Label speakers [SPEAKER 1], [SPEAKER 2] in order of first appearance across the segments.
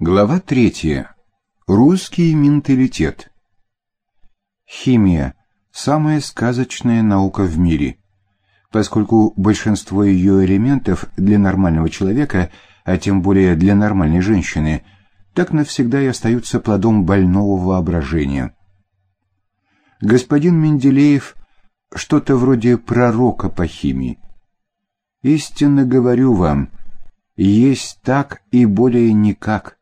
[SPEAKER 1] Глава третья. Русский менталитет. Химия – самая сказочная наука в мире, поскольку большинство ее элементов для нормального человека, а тем более для нормальной женщины, так навсегда и остаются плодом больного воображения. Господин Менделеев – что-то вроде пророка по химии. Истинно говорю вам, есть так и более никак.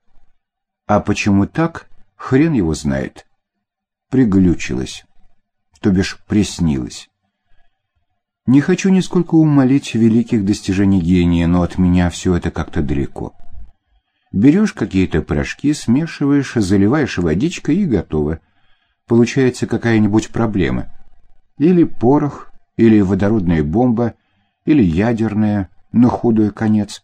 [SPEAKER 1] А почему так, хрен его знает. Приглючилось, то бишь приснилось. Не хочу нисколько умолить великих достижений гения, но от меня все это как-то далеко. Берешь какие-то порошки, смешиваешь, заливаешь водичкой и готово. Получается какая-нибудь проблема. Или порох, или водородная бомба, или ядерная, на худой конец.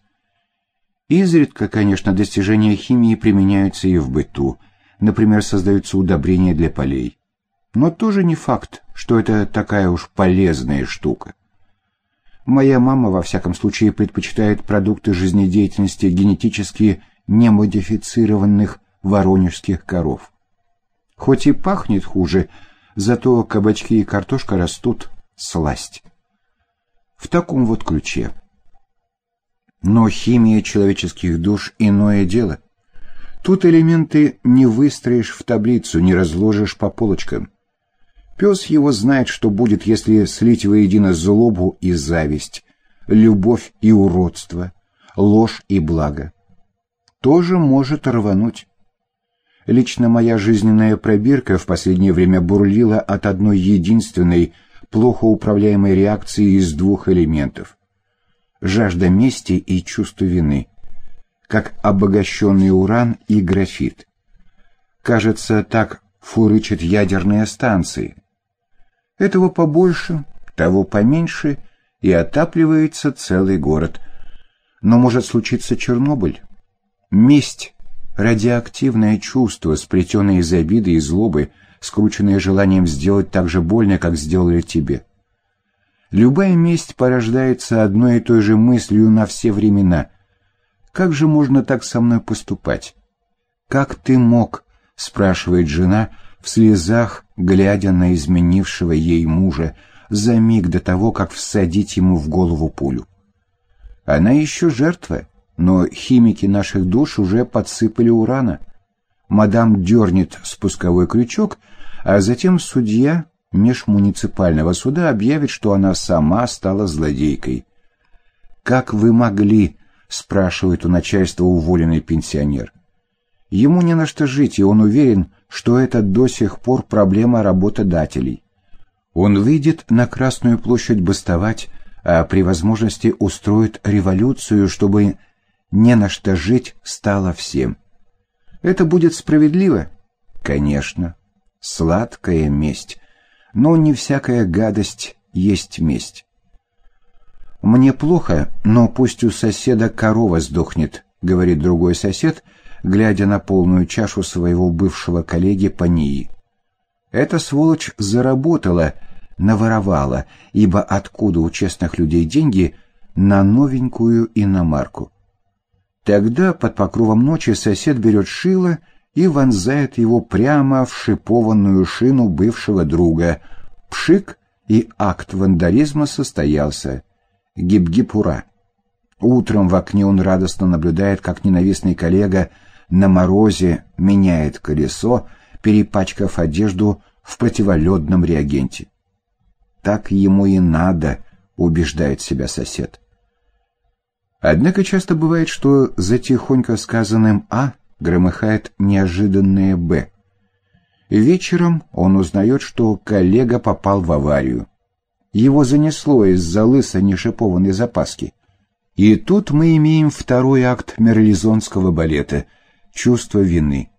[SPEAKER 1] Изредка, конечно, достижения химии применяются и в быту. Например, создаются удобрения для полей. Но тоже не факт, что это такая уж полезная штука. Моя мама, во всяком случае, предпочитает продукты жизнедеятельности генетически немодифицированных воронежских коров. Хоть и пахнет хуже, зато кабачки и картошка растут сласть. В таком вот ключе. Но химия человеческих душ — иное дело. Тут элементы не выстроишь в таблицу, не разложишь по полочкам. Пес его знает, что будет, если слить воедино злобу и зависть, любовь и уродство, ложь и благо. Тоже может рвануть. Лично моя жизненная пробирка в последнее время бурлила от одной единственной, плохо управляемой реакции из двух элементов — жажда мести и чувство вины, как обогащенный уран и графит. Кажется, так фурычат ядерные станции. Этого побольше, того поменьше, и отапливается целый город. Но может случиться Чернобыль. Месть — радиоактивное чувство, сплетенное из обиды и злобы, скрученное желанием сделать так же больно, как сделали тебе. Любая месть порождается одной и той же мыслью на все времена. «Как же можно так со мной поступать?» «Как ты мог?» — спрашивает жена в слезах, глядя на изменившего ей мужа, за миг до того, как всадить ему в голову пулю. Она еще жертва, но химики наших душ уже подсыпали урана. Мадам дернет спусковой крючок, а затем судья межмуниципального суда объявит, что она сама стала злодейкой. «Как вы могли?» — спрашивает у начальства уволенный пенсионер. Ему не на что жить, и он уверен, что это до сих пор проблема работодателей. Он выйдет на Красную площадь бастовать, а при возможности устроит революцию, чтобы не на что жить стало всем. Это будет справедливо? Конечно. Сладкая месть но не всякая гадость есть месть. «Мне плохо, но пусть у соседа корова сдохнет», — говорит другой сосед, глядя на полную чашу своего бывшего коллеги по НИИ. «Эта сволочь заработала, наворовала, ибо откуда у честных людей деньги на новенькую иномарку?» Тогда под покровом ночи сосед берет шило и вонзает его прямо в шипованную шину бывшего друга. Пшик, и акт вандализма состоялся. Гиб-гиб-ура! Утром в окне он радостно наблюдает, как ненавистный коллега на морозе меняет колесо, перепачкав одежду в противоледном реагенте. «Так ему и надо», — убеждает себя сосед. Однако часто бывает, что за тихонько сказанным «а» громыхает неожиданное «Б». Вечером он узнает, что коллега попал в аварию. Его занесло из-за лысо шипованной запаски. И тут мы имеем второй акт мерлизонского балета — чувство вины.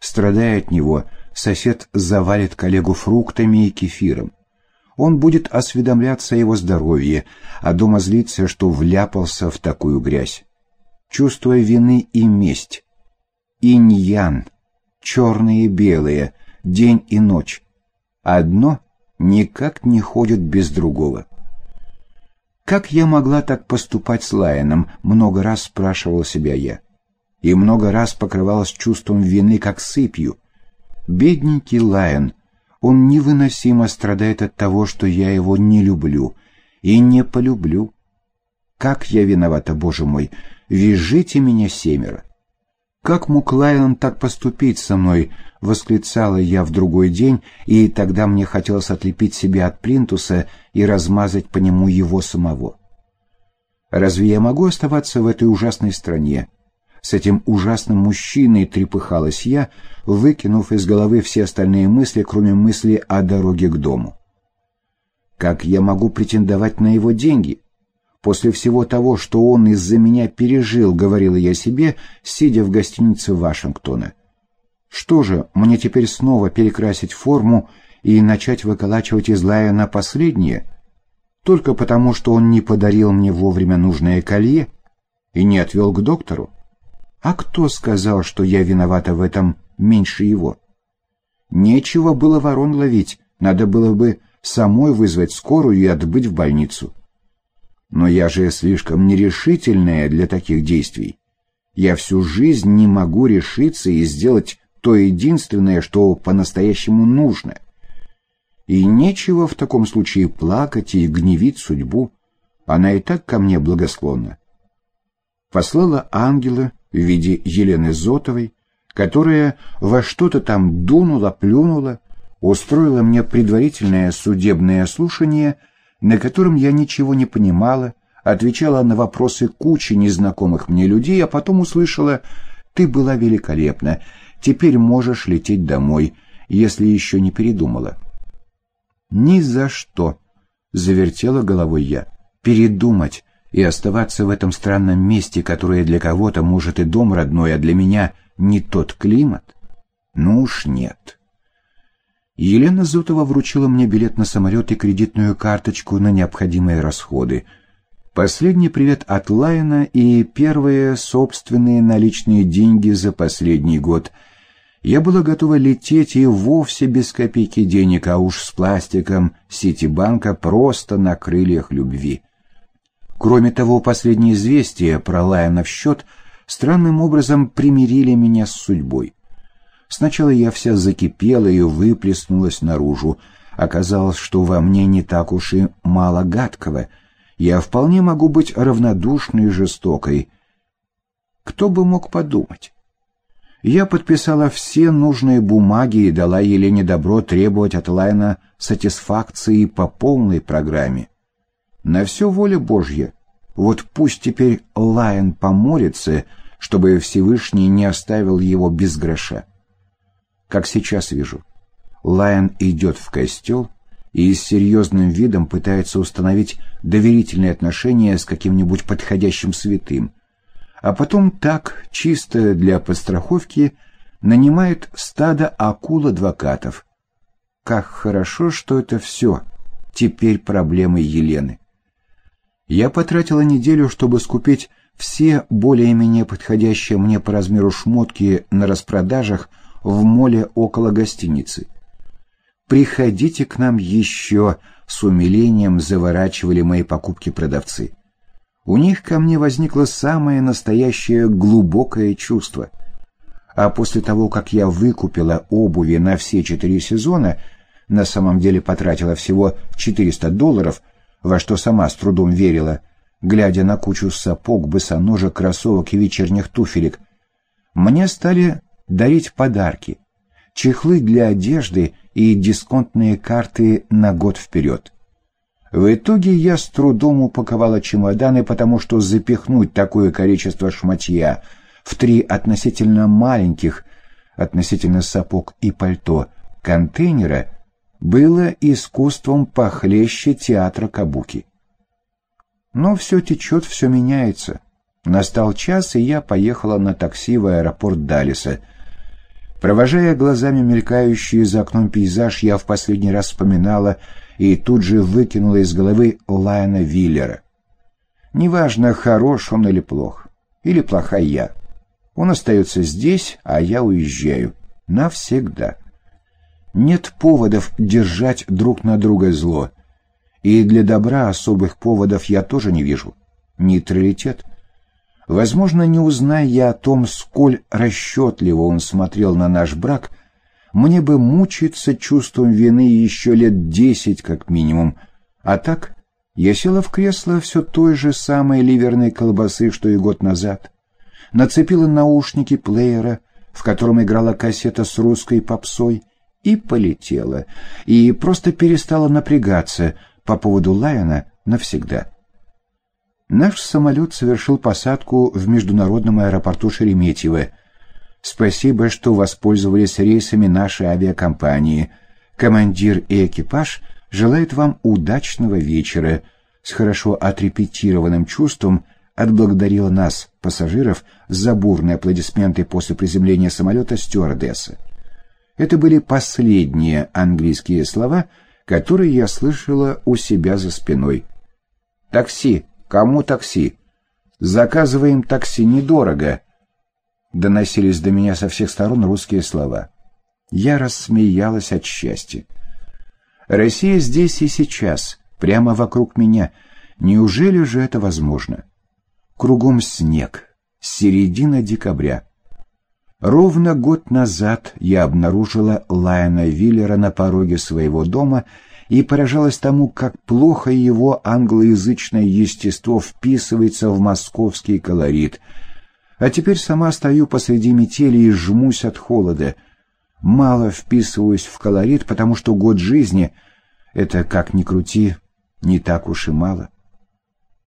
[SPEAKER 1] Страдая от него, сосед завалит коллегу фруктами и кефиром. Он будет осведомляться о его здоровье, а дома злиться, что вляпался в такую грязь. Чувство вины и месть инь-ян, черные и белые, день и ночь. Одно никак не ходит без другого. Как я могла так поступать с Лайоном, много раз спрашивал себя я. и много раз покрывалась чувством вины, как сыпью. Бедненький Лайон, он невыносимо страдает от того, что я его не люблю и не полюблю. Как я виновата, Боже мой, вяжите меня семеро. Как мог Лайон так поступить со мной, восклицала я в другой день, и тогда мне хотелось отлепить себя от плинтуса и размазать по нему его самого. Разве я могу оставаться в этой ужасной стране? С этим ужасным мужчиной трепыхалась я, выкинув из головы все остальные мысли, кроме мысли о дороге к дому. Как я могу претендовать на его деньги? После всего того, что он из-за меня пережил, говорила я себе, сидя в гостинице Вашингтона. Что же, мне теперь снова перекрасить форму и начать выколачивать из Лайона последнее? Только потому, что он не подарил мне вовремя нужное колье и не отвел к доктору? А кто сказал, что я виновата в этом меньше его? Нечего было ворон ловить, надо было бы самой вызвать скорую и отбыть в больницу. Но я же слишком нерешительная для таких действий. Я всю жизнь не могу решиться и сделать то единственное, что по-настоящему нужно. И нечего в таком случае плакать и гневить судьбу. Она и так ко мне благосклонна. Послала ангела в виде Елены Зотовой, которая во что-то там дунула, плюнула, устроила мне предварительное судебное слушание — на котором я ничего не понимала, отвечала на вопросы кучи незнакомых мне людей, а потом услышала «Ты была великолепна, теперь можешь лететь домой, если еще не передумала». «Ни за что!» — завертела головой я. «Передумать и оставаться в этом странном месте, которое для кого-то, может, и дом родной, а для меня не тот климат? Ну уж нет». Елена Зотова вручила мне билет на самолет и кредитную карточку на необходимые расходы. Последний привет от Лайна и первые собственные наличные деньги за последний год. Я была готова лететь и вовсе без копейки денег, а уж с пластиком Ситибанка просто на крыльях любви. Кроме того, последние известия про Лайна в счет странным образом примирили меня с судьбой. Сначала я вся закипела и выплеснулась наружу. Оказалось, что во мне не так уж и мало гадкого. Я вполне могу быть равнодушной и жестокой. Кто бы мог подумать? Я подписала все нужные бумаги и дала Елене добро требовать от Лайна сатисфакции по полной программе. На все воля Божья. Вот пусть теперь Лайн помолится, чтобы Всевышний не оставил его без гроша как сейчас вижу. Лайон идет в костел и с серьезным видом пытается установить доверительные отношения с каким-нибудь подходящим святым, а потом так, чисто для подстраховки, нанимает стадо акул-адвокатов. Как хорошо, что это все теперь проблемы Елены. Я потратила неделю, чтобы скупить все более-менее подходящие мне по размеру шмотки на распродажах в моле около гостиницы. «Приходите к нам еще», — с умилением заворачивали мои покупки продавцы. У них ко мне возникло самое настоящее глубокое чувство. А после того, как я выкупила обуви на все четыре сезона, на самом деле потратила всего 400 долларов, во что сама с трудом верила, глядя на кучу сапог, босоножек, кроссовок и вечерних туфелек, мне стали дарить подарки, чехлы для одежды и дисконтные карты на год вперед. В итоге я с трудом упаковала чемоданы, потому что запихнуть такое количество шматья в три относительно маленьких, относительно сапог и пальто, контейнера было искусством похлеще театра Кабуки. Но все течет, все меняется. Настал час, и я поехала на такси в аэропорт Далиса — Провожая глазами мелькающий за окном пейзаж, я в последний раз вспоминала и тут же выкинула из головы Лайна Виллера. Неважно, хорош он или плох, или плохая я. Он остается здесь, а я уезжаю. Навсегда. Нет поводов держать друг на друга зло. И для добра особых поводов я тоже не вижу. Нейтралитет. Возможно, не узная я о том, сколь расчетливо он смотрел на наш брак, мне бы мучиться чувством вины еще лет десять как минимум. А так я села в кресло все той же самой ливерной колбасы, что и год назад, нацепила наушники плеера, в котором играла кассета с русской попсой, и полетела, и просто перестала напрягаться по поводу Лайона навсегда. Наш самолет совершил посадку в международном аэропорту Шереметьево. Спасибо, что воспользовались рейсами нашей авиакомпании. Командир и экипаж желают вам удачного вечера. С хорошо отрепетированным чувством отблагодарила нас, пассажиров, за бурные аплодисменты после приземления самолета стюардесса. Это были последние английские слова, которые я слышала у себя за спиной. «Такси! Кому такси? Заказываем такси недорого!» Доносились до меня со всех сторон русские слова. Я рассмеялась от счастья. Россия здесь и сейчас, прямо вокруг меня. Неужели же это возможно? Кругом снег, середина декабря. Ровно год назад я обнаружила Лайона Виллера на пороге своего дома и поражалась тому, как плохо его англоязычное естество вписывается в московский колорит. А теперь сама стою посреди метели и жмусь от холода. Мало вписываюсь в колорит, потому что год жизни — это, как ни крути, не так уж и мало.